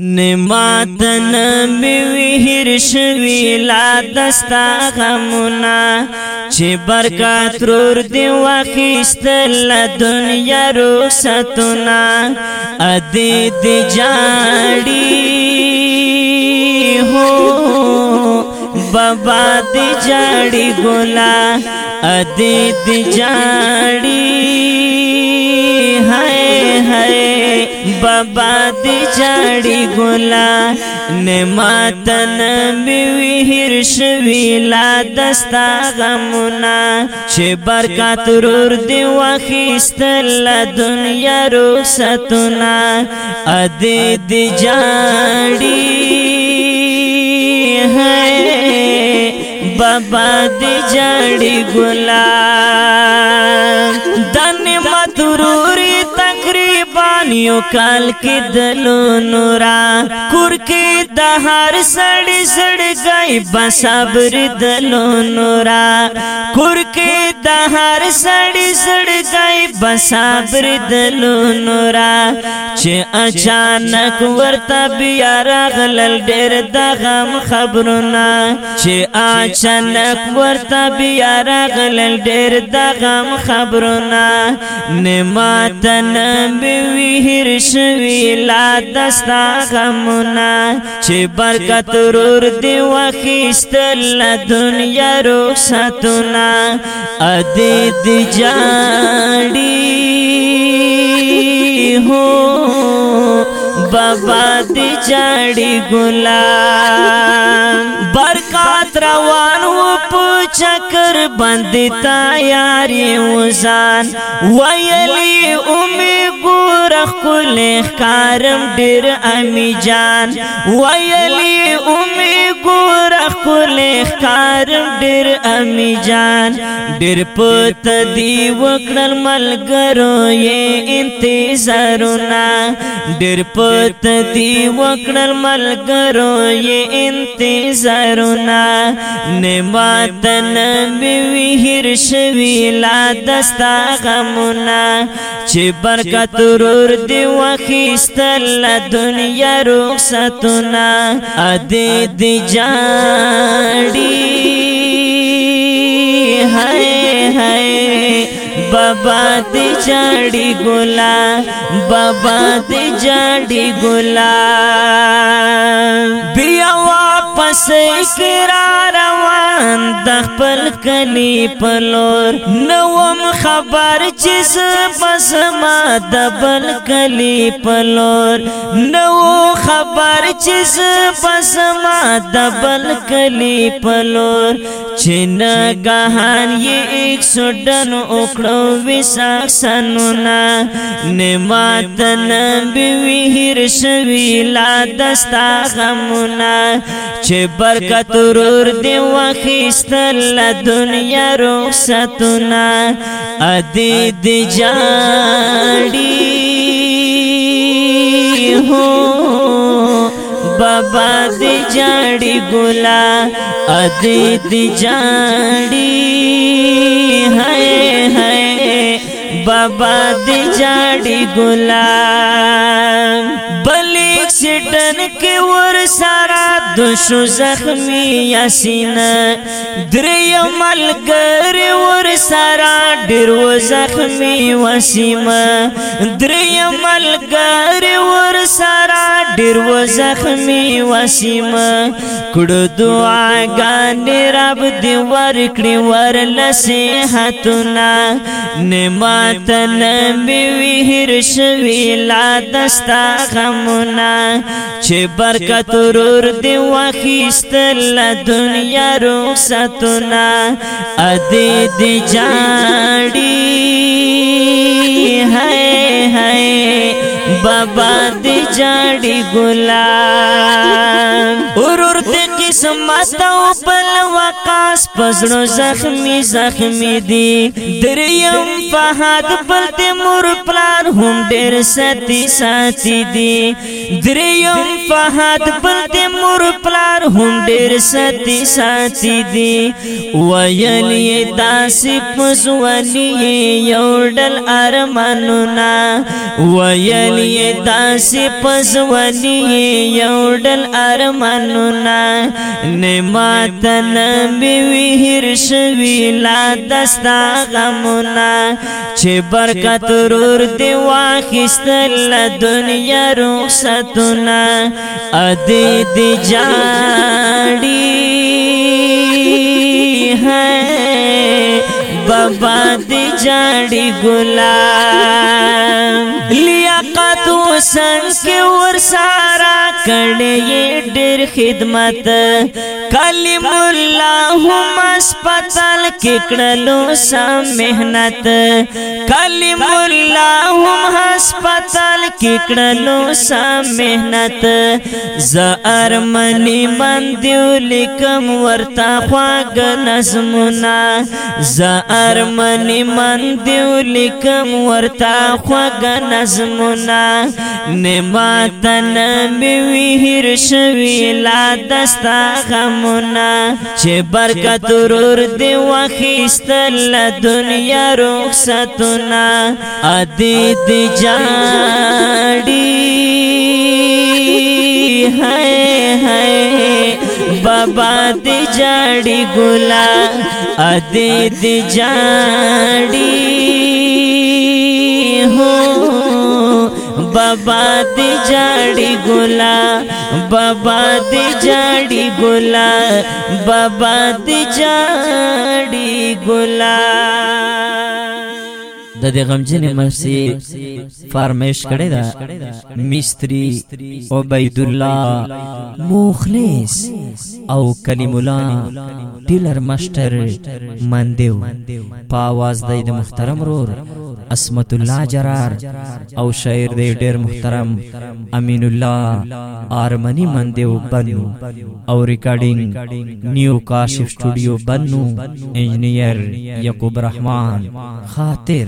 نمات نمی ویر شوی لا دستا غمنا چې برکات رور دی واخیستل دنیا رخصتنا ادی دی جاړي هو بابا دی جاړي ګلا ادی دی جاړي هاي هاي بابا دی چاڑی گولا نماتن میوی هیر شوی لا دستا غمونا چه برکات رور دی وخیستل دنیا رخصتونا ادی دی جاڑی ہے بابا دی جاڑی گولا دن مدرور یو کال کې دلو نورا کور کې د هر سړی سړی گئی بسابر دلو نورا کور کې د هر سړی سړی گئی بسابر دلو نورا چې اچانک ورته بیا راغلل ډېر د غم خبرونه چې اچانک ورته بیا راغلل ډېر د غم خبرونه نماتن بیوی هیر شوی لا دستا غمنا چې برکت رور دی وخیستل دنیا رخصتنا ادی دی جاڑی ہو بابا دی جاڑی گلاب برکات روان و په چکر باندې تیاری وزان ویلی امید خپل ښکارم ډیر امی جان ویلی امي ګور خپل ښکار ډېر امي جان ډېر پت دی وکړل ملګرو یې انتظارونه ډېر پت دی وکړل ملګرو یې انتظارونه نعمت نبی وهر شوی لا دستا غمونه چې برکت رور دی وخیستل دنیا رخصتونه ا دې دې جاړي हाय हाय बाबा दे जाड़ी गोला बाबा दे जाड़ी गोला बिया پس اقرار روان د خپل کلی په لور نوم خبر چې پس ما د بل کلی په لور نو خبر چې پس ما د بل کلی په لور چې نګهان یې 110 اوکړو وساک سنونا نمات نبی وی هر شوی لا دستا غمونا چې برکت رور دی وخیستل دنیا رخصتنا ادی دی جاڑی ہو بابا دی جاڑی گلا ادی دی جاڑی ہے ہے بابا دی جاڑی گلا بلیک سٹن کے ور سارا د شو زخمی یاسینا دریو ملګری ور سارا ډیر و زخمی وسیما دریو ملګری ور سارا ډیر و زخمی وسیم کړو دعا ګان رب دی ورکړي ور نصیحتنا نعمت نبی وهر شوی لا دستا غمنا چې برکت ورور دی واخیستل دنیا رخصتنا ادي دی جاړي هاي هاي بابا دی جاڑی ګلان ورور د قسمت او بل وقاس پزړو زخمی زخمی دی دریم فهد بل تیمور پلار هم ډېر ساتي ساتي دي دریم فهد بل تیمور پلار هم ډېر ساتي ساتي دي ویل یې تاسې پسوالي یو ډل ارمانونه ویل یې تاسې پسوالي یو ډل ارمانونه نعمت نه مې وهر شوي لا دستا غمونه چې برکت رور دی واخستل دنیا رخصتنا ادي کا جاړي کس بابا دی بجاڑی گلا لیا سنگ کې ور سارا کړې ډېر خدمت کلم الله مسپتل کې کړلو سم مهنت کلم الله مسپتل کې کړلو سم مهنت ز ارمنی باندې لیکم ورتا خواګ نظمنا ز ارمنی باندې لیکم ورتا خواګ نظمنا نماتن میوی هر شوی لا دستا غمنا چه برکت رور دی وخیستل دنیا رخصتنا ادی دی جاڑی ہے ہے بابا دی جاڑی گلا ادی دی جاڑی ہوں بابا دی جاڑی گلا بابا دی جاڑی گلا بابا دی جاڑی گلا د دې غمجنې مرسي فارمیش دا مستری او الله بونی او اسمت الله جرار او شاعر دې ډېر محترم امین الله مندیو بنو او ریکارډینګ نیو کاشف اسٹوڈیو بنو انجینئر یعقوب رحمان خاطر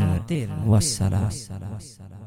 والسلام